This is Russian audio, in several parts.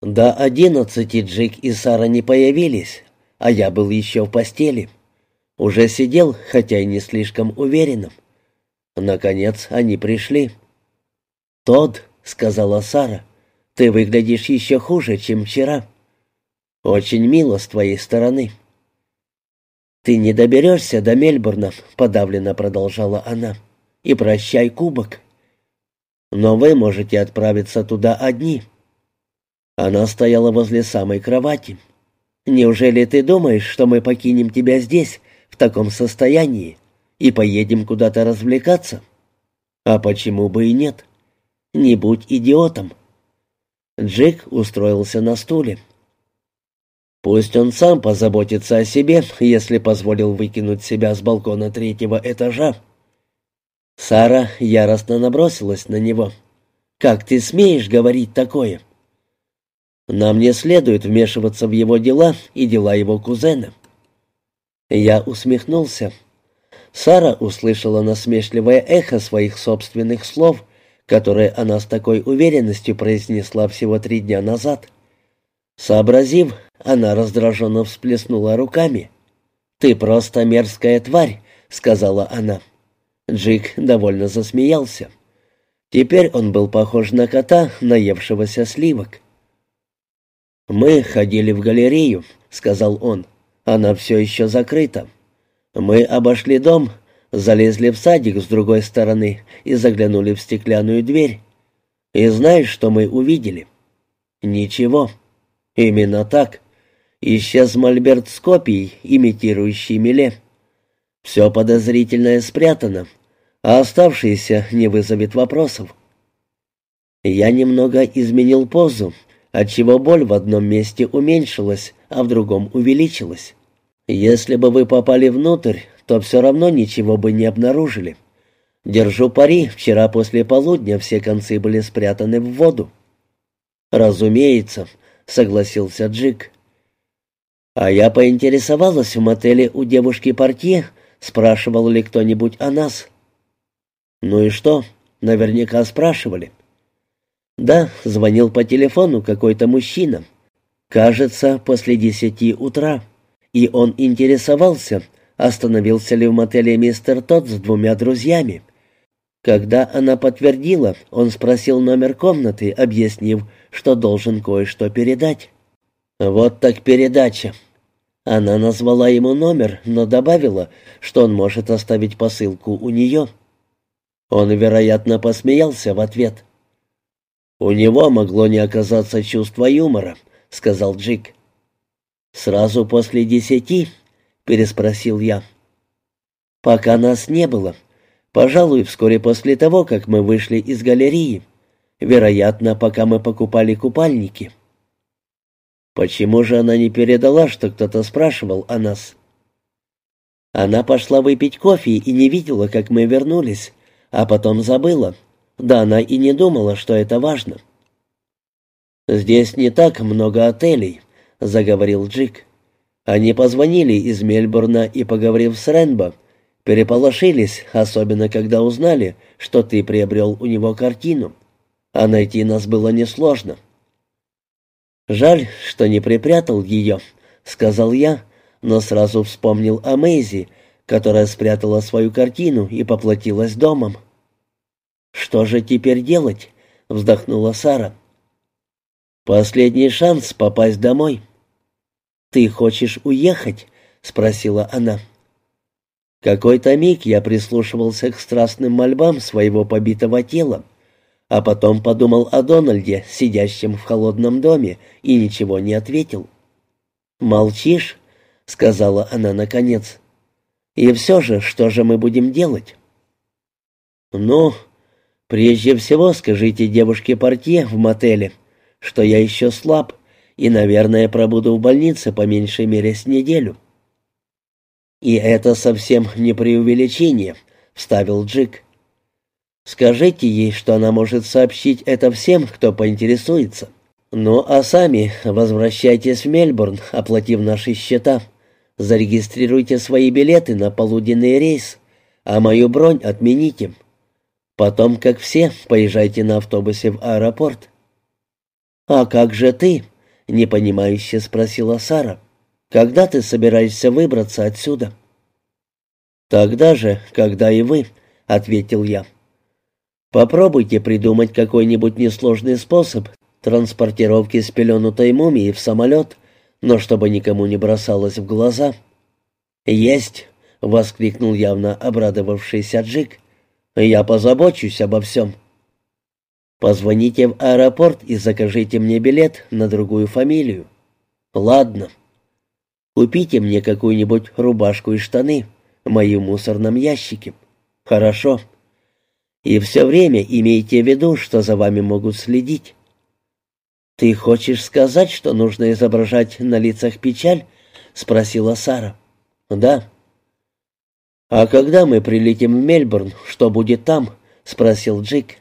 До одиннадцати Джик и Сара не появились, а я был еще в постели. Уже сидел, хотя и не слишком уверенным. Наконец они пришли. «Тодд», — сказала Сара, — «ты выглядишь еще хуже, чем вчера. Очень мило с твоей стороны». «Ты не доберешься до Мельбурна», — подавленно продолжала она, — «и прощай кубок. Но вы можете отправиться туда одни». Она стояла возле самой кровати. «Неужели ты думаешь, что мы покинем тебя здесь, в таком состоянии, и поедем куда-то развлекаться?» «А почему бы и нет? Не будь идиотом». Джек устроился на стуле. Пусть он сам позаботится о себе, если позволил выкинуть себя с балкона третьего этажа. Сара яростно набросилась на него. «Как ты смеешь говорить такое?» «Нам не следует вмешиваться в его дела и дела его кузена». Я усмехнулся. Сара услышала насмешливое эхо своих собственных слов, которые она с такой уверенностью произнесла всего три дня назад. Сообразив, она раздраженно всплеснула руками. «Ты просто мерзкая тварь», — сказала она. Джик довольно засмеялся. Теперь он был похож на кота, наевшегося сливок. «Мы ходили в галерею», — сказал он. «Она все еще закрыта. Мы обошли дом, залезли в садик с другой стороны и заглянули в стеклянную дверь. И знаешь, что мы увидели?» «Ничего». «Именно так. Исчез мольберт с копией, имитирующий меле. Все подозрительное спрятано, а оставшееся не вызовет вопросов. Я немного изменил позу, отчего боль в одном месте уменьшилась, а в другом увеличилась. Если бы вы попали внутрь, то все равно ничего бы не обнаружили. Держу пари, вчера после полудня все концы были спрятаны в воду. «Разумеется», — согласился Джик. А я поинтересовалась в мотеле у девушки-портье, спрашивал ли кто-нибудь о нас. Ну и что? Наверняка спрашивали. Да, звонил по телефону какой-то мужчина. Кажется, после десяти утра. И он интересовался, остановился ли в мотеле мистер Тодд с двумя друзьями. Когда она подтвердила, он спросил номер комнаты, объяснив, что должен кое-что передать. «Вот так передача», она назвала ему номер, но добавила, что он может оставить посылку у нее. Он, вероятно, посмеялся в ответ. «У него могло не оказаться чувства юмора», — сказал Джик. «Сразу после десяти?» — переспросил я. «Пока нас не было. Пожалуй, вскоре после того, как мы вышли из галереи. Вероятно, пока мы покупали купальники». Почему же она не передала, что кто-то спрашивал о нас? Она пошла выпить кофе и не видела, как мы вернулись, а потом забыла. Да она и не думала, что это важно. «Здесь не так много отелей», — заговорил Джик. Они позвонили из Мельбурна и, поговорив с Ренбо, переполошились, особенно когда узнали, что ты приобрел у него картину. А найти нас было несложно. «Жаль, что не припрятал ее», — сказал я, но сразу вспомнил о Мэйзи, которая спрятала свою картину и поплатилась домом. «Что же теперь делать?» — вздохнула Сара. «Последний шанс попасть домой». «Ты хочешь уехать?» — спросила она. Какой-то миг я прислушивался к страстным мольбам своего побитого тела, а потом подумал о Дональде, сидящем в холодном доме, и ничего не ответил. «Молчишь?» — сказала она наконец. «И все же, что же мы будем делать?» «Ну, прежде всего скажите девушке-портье в мотеле, что я еще слаб и, наверное, пробуду в больнице по меньшей мере с неделю». «И это совсем не преувеличение», — вставил Джик. Скажите ей, что она может сообщить это всем, кто поинтересуется. Ну, а сами возвращайтесь в Мельбурн, оплатив наши счета. Зарегистрируйте свои билеты на полуденный рейс, а мою бронь отмените. Потом, как все, поезжайте на автобусе в аэропорт. «А как же ты?» — непонимающе спросила Сара. «Когда ты собираешься выбраться отсюда?» «Тогда же, когда и вы», — ответил я. «Попробуйте придумать какой-нибудь несложный способ транспортировки спеленутой мумии в самолет, но чтобы никому не бросалось в глаза». «Есть!» — воскликнул явно обрадовавшийся Джик. «Я позабочусь обо всем». «Позвоните в аэропорт и закажите мне билет на другую фамилию». «Ладно». «Купите мне какую-нибудь рубашку и штаны, мои в мусорном ящике». «Хорошо». «И все время имейте в виду, что за вами могут следить». «Ты хочешь сказать, что нужно изображать на лицах печаль?» — спросила Сара. «Да». «А когда мы прилетим в Мельбурн, что будет там?» — спросил Джик.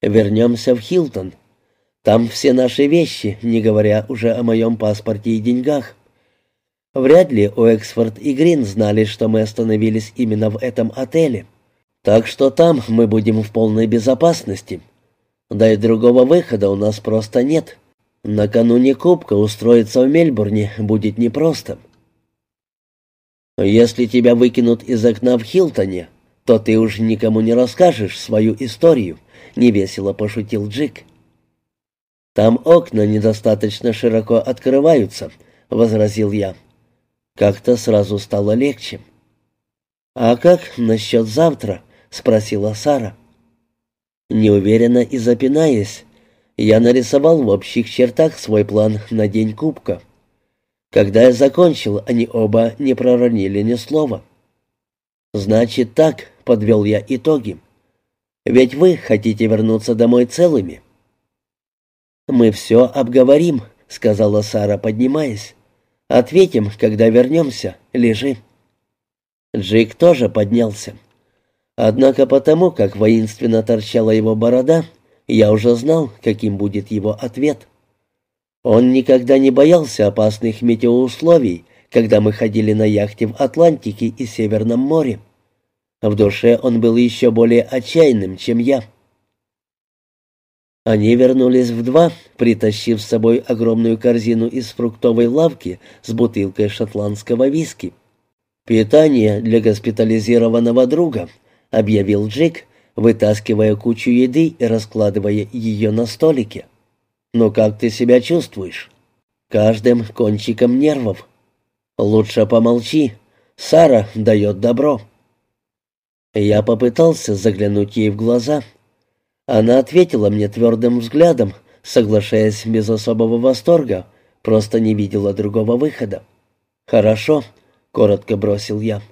«Вернемся в Хилтон. Там все наши вещи, не говоря уже о моем паспорте и деньгах. Вряд ли Уэксфорд и Грин знали, что мы остановились именно в этом отеле. Так что там мы будем в полной безопасности. Да и другого выхода у нас просто нет. Накануне Кубка устроиться в Мельбурне будет непросто». Если тебя выкинут из окна в Хилтоне, то ты уж никому не расскажешь свою историю», — невесело пошутил Джик. «Там окна недостаточно широко открываются», — возразил я. Как-то сразу стало легче. «А как насчет завтра?» — спросила Сара. Неуверенно и запинаясь, я нарисовал в общих чертах свой план на день кубка. Когда я закончил, они оба не проронили ни слова. «Значит так», — подвел я итоги. «Ведь вы хотите вернуться домой целыми». «Мы все обговорим», — сказала Сара, поднимаясь. «Ответим, когда вернемся. Лежи». Джик тоже поднялся. Однако потому, как воинственно торчала его борода, я уже знал, каким будет его ответ. Он никогда не боялся опасных метеоусловий, когда мы ходили на яхте в Атлантике и Северном море. В душе он был еще более отчаянным, чем я. Они вернулись в два, притащив с собой огромную корзину из фруктовой лавки с бутылкой шотландского виски. «Питание для госпитализированного друга», — объявил Джек, вытаскивая кучу еды и раскладывая ее на столике. «Ну как ты себя чувствуешь?» «Каждым кончиком нервов». «Лучше помолчи. Сара дает добро». Я попытался заглянуть ей в глаза. Она ответила мне твердым взглядом, соглашаясь без особого восторга, просто не видела другого выхода. «Хорошо», — коротко бросил я.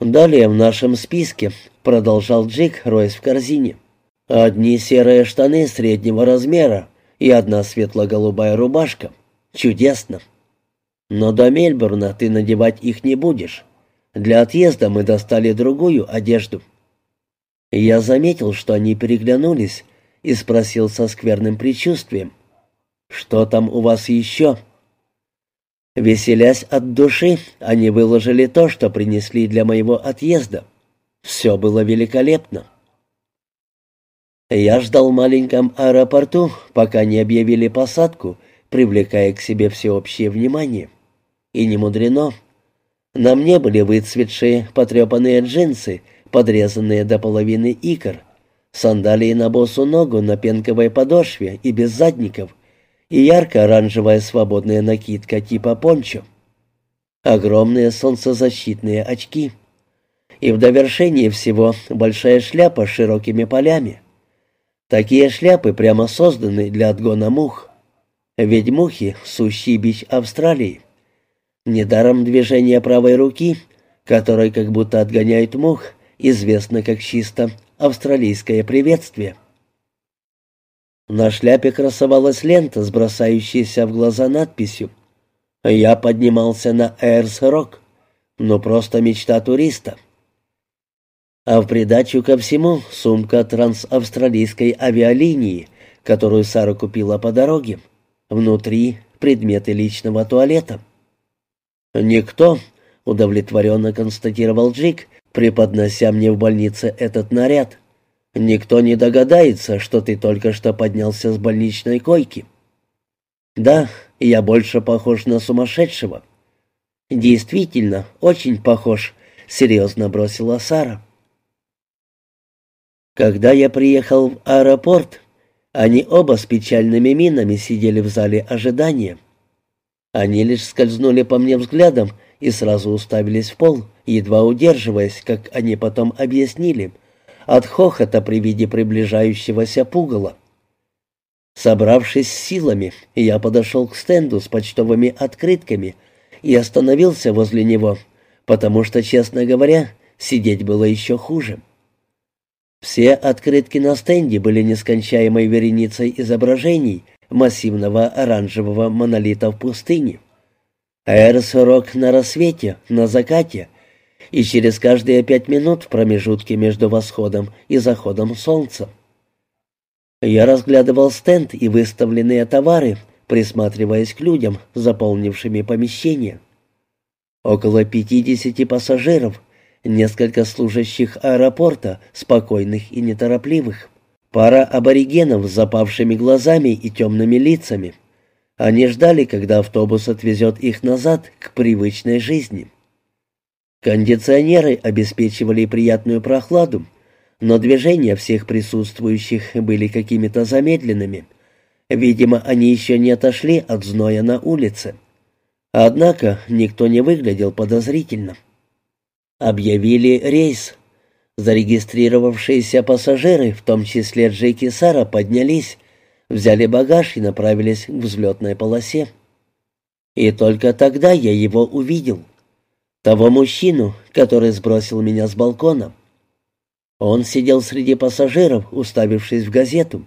«Далее в нашем списке», — продолжал Джик, роясь в корзине. Одни серые штаны среднего размера и одна светло-голубая рубашка. Чудесно. Но до Мельбурна ты надевать их не будешь. Для отъезда мы достали другую одежду. Я заметил, что они переглянулись, и спросил со скверным предчувствием. «Что там у вас еще?» Веселясь от души, они выложили то, что принесли для моего отъезда. Все было великолепно. Я ждал в маленьком аэропорту, пока не объявили посадку, привлекая к себе всеобщее внимание. И не мудрено. На мне были выцветшие, потрепанные джинсы, подрезанные до половины икр, сандалии на босу ногу на пенковой подошве и без задников, и ярко-оранжевая свободная накидка типа пончо. Огромные солнцезащитные очки. И в довершение всего большая шляпа с широкими полями. Такие шляпы прямо созданы для отгона мух. Ведь мухи — сущий бич Австралии. Недаром движение правой руки, которой как будто отгоняет мух, известно как чисто австралийское приветствие. На шляпе красовалась лента, сбросающаяся в глаза надписью «Я поднимался на Эрс-Рок». Ну, просто мечта туриста. А в придачу ко всему сумка трансавстралийской авиалинии, которую Сара купила по дороге. Внутри предметы личного туалета. «Никто», — удовлетворенно констатировал Джик, преподнося мне в больнице этот наряд. Никто не догадается, что ты только что поднялся с больничной койки. Да, я больше похож на сумасшедшего. Действительно, очень похож, серьезно бросила Сара. Когда я приехал в аэропорт, они оба с печальными минами сидели в зале ожидания. Они лишь скользнули по мне взглядом и сразу уставились в пол, едва удерживаясь, как они потом объяснили, от хохота при виде приближающегося пугала. Собравшись с силами, я подошел к стенду с почтовыми открытками и остановился возле него, потому что, честно говоря, сидеть было еще хуже. Все открытки на стенде были нескончаемой вереницей изображений массивного оранжевого монолита в пустыне. Аэросорок на рассвете, на закате — и через каждые пять минут в промежутке между восходом и заходом солнца. Я разглядывал стенд и выставленные товары, присматриваясь к людям, заполнившими помещение. Около пятидесяти пассажиров, несколько служащих аэропорта, спокойных и неторопливых, пара аборигенов с запавшими глазами и темными лицами. Они ждали, когда автобус отвезет их назад к привычной жизни. Кондиционеры обеспечивали приятную прохладу, но движения всех присутствующих были какими-то замедленными. Видимо, они еще не отошли от зноя на улице. Однако никто не выглядел подозрительно. Объявили рейс. Зарегистрировавшиеся пассажиры, в том числе Джеки Сара, поднялись, взяли багаж и направились к взлетной полосе. И только тогда я его увидел. Того мужчину, который сбросил меня с балкона. Он сидел среди пассажиров, уставившись в газету,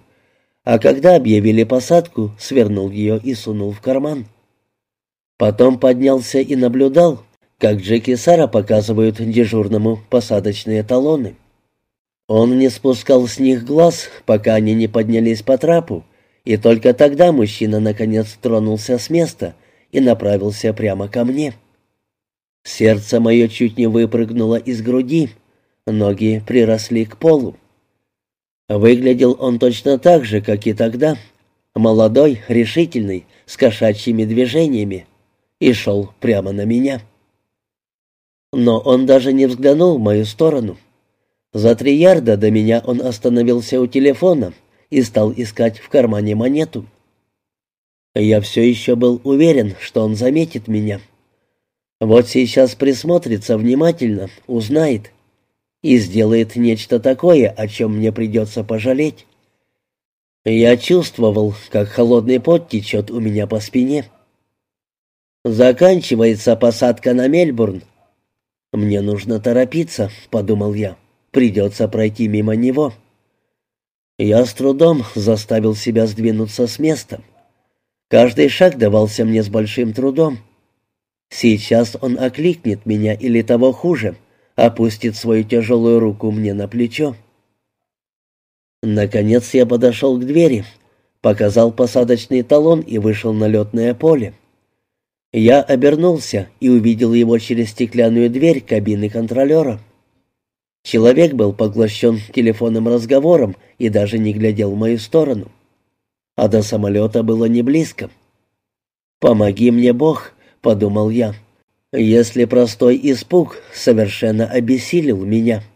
а когда объявили посадку, свернул ее и сунул в карман. Потом поднялся и наблюдал, как Джек и Сара показывают дежурному посадочные талоны. Он не спускал с них глаз, пока они не поднялись по трапу, и только тогда мужчина наконец тронулся с места и направился прямо ко мне. Сердце мое чуть не выпрыгнуло из груди, ноги приросли к полу. Выглядел он точно так же, как и тогда, молодой, решительный, с кошачьими движениями, и шел прямо на меня. Но он даже не взглянул в мою сторону. За три ярда до меня он остановился у телефона и стал искать в кармане монету. Я все еще был уверен, что он заметит меня. — вот сейчас присмотрится внимательно, узнает и сделает нечто такое, о чем мне придется пожалеть. Я чувствовал, как холодный пот течет у меня по спине. Заканчивается посадка на Мельбурн. Мне нужно торопиться, подумал я. Придется пройти мимо него. Я с трудом заставил себя сдвинуться с места. Каждый шаг давался мне с большим трудом. Сейчас он окликнет меня или того хуже, опустит свою тяжелую руку мне на плечо. Наконец я подошел к двери, показал посадочный талон и вышел на летное поле. Я обернулся и увидел его через стеклянную дверь кабины контролера. Человек был поглощен телефонным разговором и даже не глядел в мою сторону. А до самолета было не близко. «Помоги мне, Бог», подумал я. Если простой испуг совершенно обессилил меня —